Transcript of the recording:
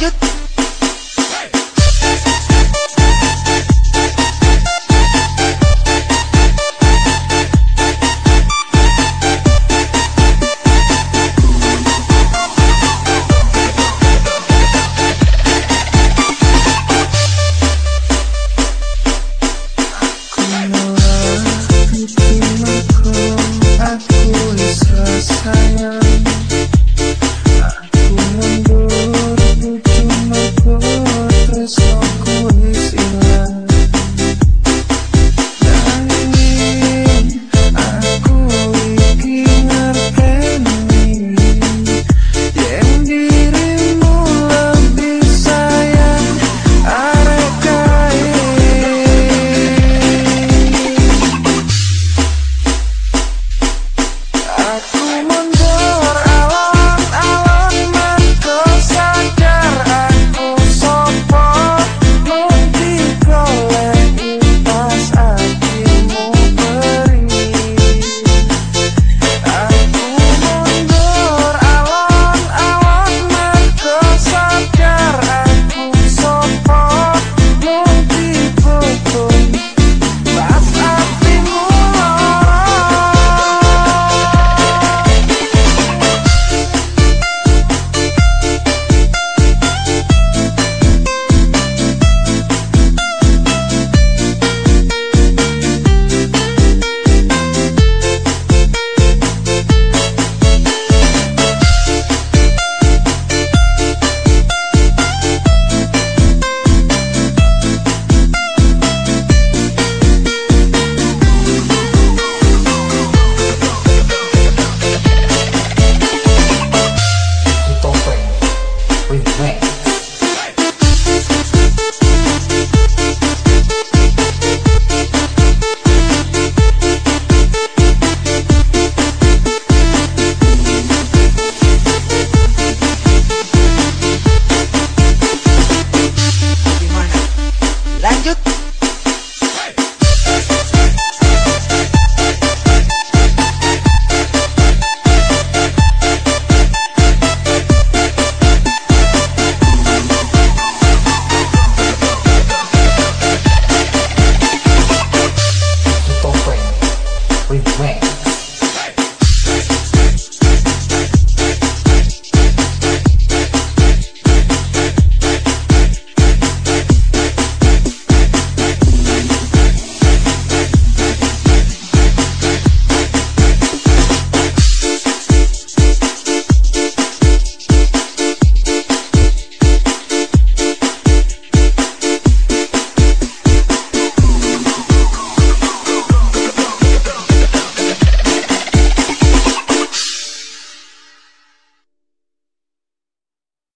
yo Refresh.